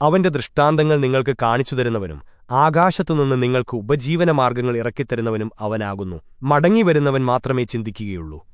അവന്റെ ദൃഷ്ടാന്തങ്ങൾ നിങ്ങൾക്ക് കാണിച്ചുതരുന്നവനും ആകാശത്തുനിന്ന് നിങ്ങൾക്ക് ഉപജീവനമാർഗങ്ങൾ ഇറക്കിത്തരുന്നവനും അവനാകുന്നു. മടങ്ങിവരുന്നവൻ മാത്രമേ ചിന്തിക്കുകയുള്ളൂ.